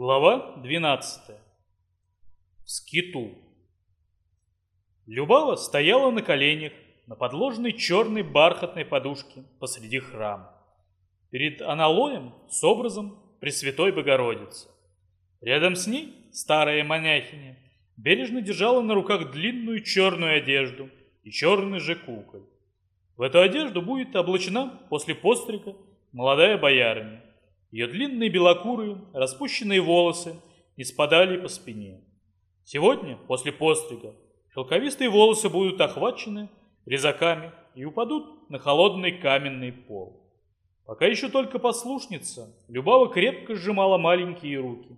Глава 12. В скиту. Любава стояла на коленях на подложенной черной бархатной подушке посреди храма. Перед аналоем с образом Пресвятой Богородицы. Рядом с ней старая монахиня бережно держала на руках длинную черную одежду и черный же куколь. В эту одежду будет облачена после пострига молодая боярыня. Ее длинные белокурые, распущенные волосы не спадали по спине. Сегодня, после пострига, шелковистые волосы будут охвачены резаками и упадут на холодный каменный пол. Пока еще только послушница, Любава крепко сжимала маленькие руки.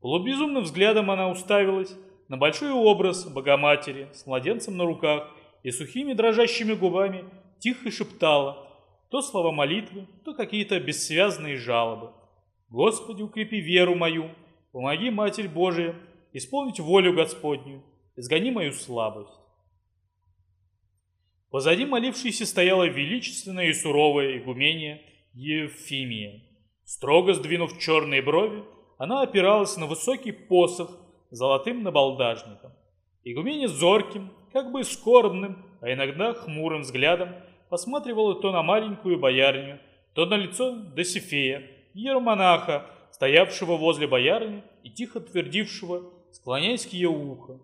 Полубезумным взглядом она уставилась на большой образ Богоматери с младенцем на руках и сухими дрожащими губами тихо шептала то слова молитвы, то какие-то бессвязные жалобы. «Господи, укрепи веру мою, помоги, Матерь Божия, исполнить волю Господню, изгони мою слабость». Позади молившейся стояла величественная и суровая игумения Евфимия. Строго сдвинув черные брови, она опиралась на высокий посох золотым набалдажником. Игуменя зорким, как бы скорбным, а иногда хмурым взглядом посматривала то на маленькую боярню, то на лицо Досифея, иеромонаха, стоявшего возле боярни и тихо твердившего, склоняясь к ее уху.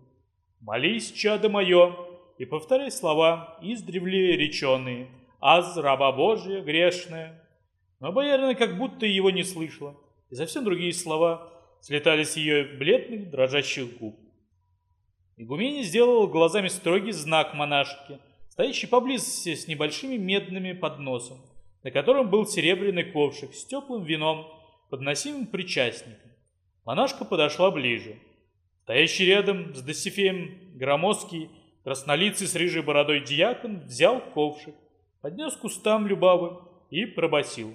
«Молись, чадо мое!» и повторяй слова, издревле реченые, «Аз, раба Божия, грешная!» Но боярина как будто его не слышала, и совсем другие слова слетали с ее бледных, дрожащих губ. Игуменя сделала глазами строгий знак монашки, стоящий поблизости с небольшими медными подносом, на котором был серебряный ковшик с теплым вином, подносимым причастником. Монашка подошла ближе. Стоящий рядом с Досифеем громоздкий, краснолицый с рыжей бородой дьякон взял ковшик, поднес к устам Любавы и пробасил.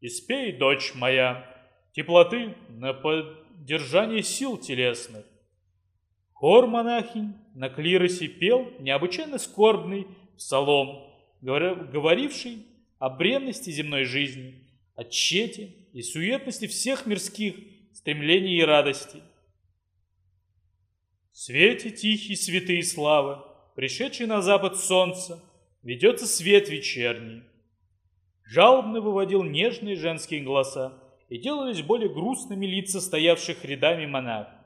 «Испей, дочь моя, теплоты на поддержание сил телесных, Хор монахинь на клиросе пел необычайно скорбный псалом, говоривший о бренности земной жизни, о тщете и суетности всех мирских стремлений и радостей. В свете тихий святые славы, пришедший на запад солнца, ведется свет вечерний. Жалобно выводил нежные женские голоса, и делались более грустными лица стоявших рядами монахов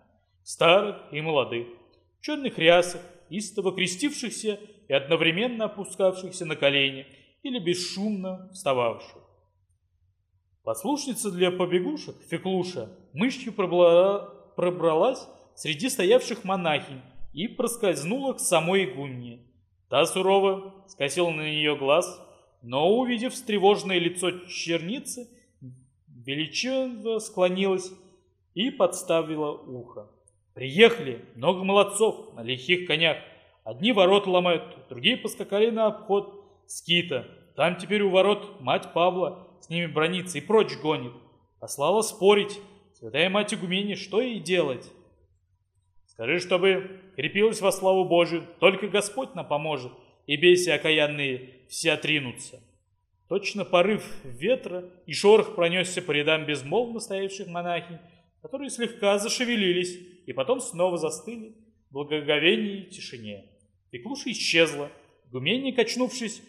старых и молодых, в черных рясах, истово крестившихся и одновременно опускавшихся на колени или бесшумно встававших. Послушница для побегушек, Феклуша, мышью пробралась среди стоявших монахинь и проскользнула к самой игумне. Та сурово скосила на нее глаз, но, увидев встревоженное лицо черницы, величаво склонилась и подставила ухо. Приехали, много молодцов на лихих конях. Одни ворот ломают, другие поскакали на обход скита. Там теперь у ворот мать Павла с ними бронится и прочь гонит. А слава спорить, святая мать игумени, что ей делать? Скажи, чтобы крепилась во славу Божию, только Господь нам поможет, и бейся окаянные все отринутся. Точно порыв ветра и шорох пронесся по рядам безмолвно стоявших монахинь, которые слегка зашевелились и потом снова застыли в благоговении и тишине. Пеклуша исчезла. Гуменни, качнувшись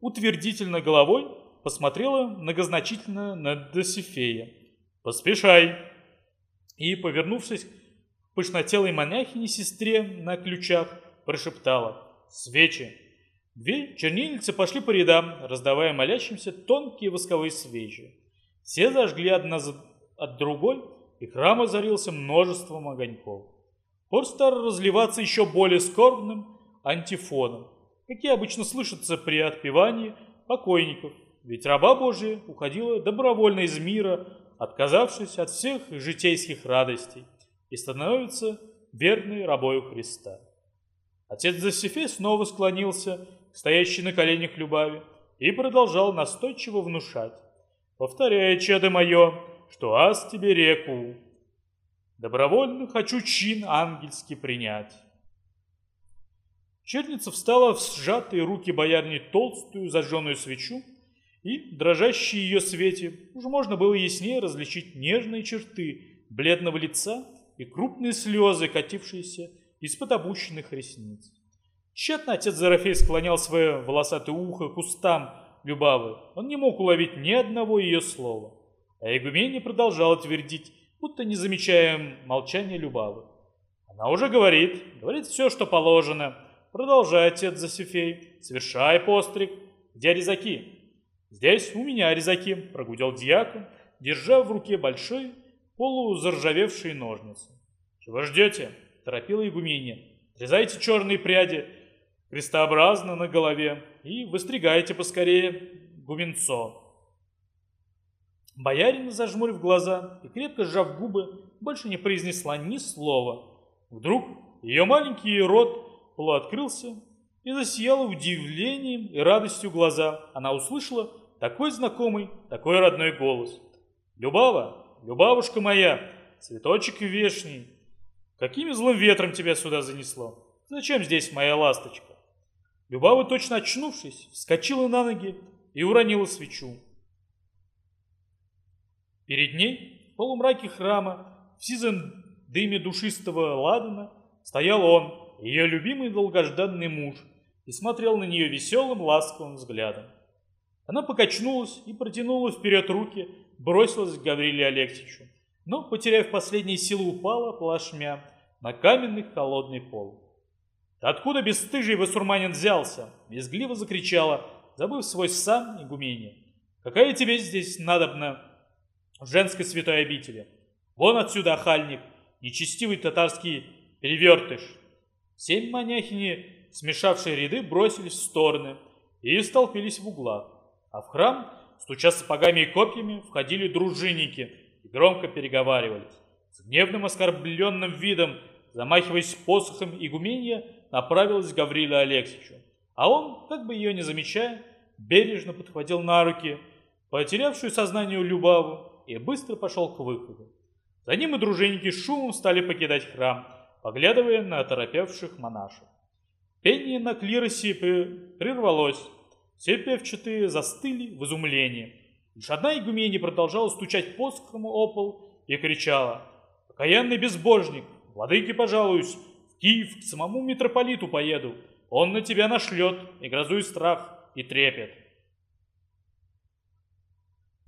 утвердительно головой, посмотрела многозначительно на Досифея. «Поспешай!» И, повернувшись к пышнотелой монахине-сестре на ключах, прошептала «Свечи!» Две чернильницы пошли по рядам, раздавая молящимся тонкие восковые свечи. Все зажгли одна от другой и храм озарился множеством огоньков. Хор стал разливаться еще более скорбным антифоном, какие обычно слышатся при отпевании покойников, ведь раба Божия уходила добровольно из мира, отказавшись от всех житейских радостей, и становится верной рабою Христа. Отец Зосифей снова склонился к стоящей на коленях Любави и продолжал настойчиво внушать. «Повторяй, чадо мое, что аз тебе реку. Добровольно хочу чин ангельский принять. Черница встала в сжатые руки боярни толстую зажженную свечу, и, дрожащей ее свете, уже можно было яснее различить нежные черты бледного лица и крупные слезы, катившиеся из-под опущенных ресниц. Тщетно отец Зарафей склонял свое волосатое ухо к устам Любавы. Он не мог уловить ни одного ее слова. А игуменя продолжала твердить, будто не замечая молчания Любавы. Она уже говорит, говорит все, что положено. Продолжай, отец Засифей, совершай постриг. Где резаки? Здесь у меня резаки, прогудел дьякон, держа в руке большой полузаржавевшие ножницы. Чего ждете? Торопила игуменя. Отрезайте черные пряди крестообразно на голове и выстригайте поскорее гуменцо. Боярин, зажмурив глаза и крепко сжав губы, больше не произнесла ни слова. Вдруг ее маленький рот полуоткрылся и засияла удивлением и радостью глаза. Она услышала такой знакомый, такой родной голос. «Любава, Любавушка моя, цветочек вешний, каким злым ветром тебя сюда занесло? Зачем здесь моя ласточка?» Любава, точно очнувшись, вскочила на ноги и уронила свечу. Перед ней, в полумраке храма, в сизом дыме душистого ладана, стоял он, ее любимый долгожданный муж, и смотрел на нее веселым, ласковым взглядом. Она покачнулась и протянула вперед руки, бросилась к Гавриле Алексеевичу, но, потеряв последние силы, упала плашмя на каменный холодный пол. «Откуда бесстыжий васурманин взялся?» — визгливо закричала, забыв свой сан и гумение. «Какая тебе здесь надобна в женской святой обители? Вон отсюда, охальник, нечестивый татарский перевертыш!» Семь монахини, смешавшие ряды, бросились в стороны и столпились в углах, а в храм, стуча сапогами и копьями, входили дружинники и громко переговаривались. С гневным оскорбленным видом, замахиваясь посохом игуменья, направилась к Гавриле а он, как бы ее не замечая, бережно подхватил на руки потерявшую сознание Любаву и быстро пошел к выходу. За ним и дружинники шумом стали покидать храм, поглядывая на оторопевших монашек. Пение на клиросе прервалось, все певчатые застыли в изумлении. Лишь одна игуменя продолжала стучать посохом о пол и кричала «Покаянный безбожник, владыке пожалуюсь, Киев к самому митрополиту поеду. Он на тебя нашлет и грозу и страх, и трепет.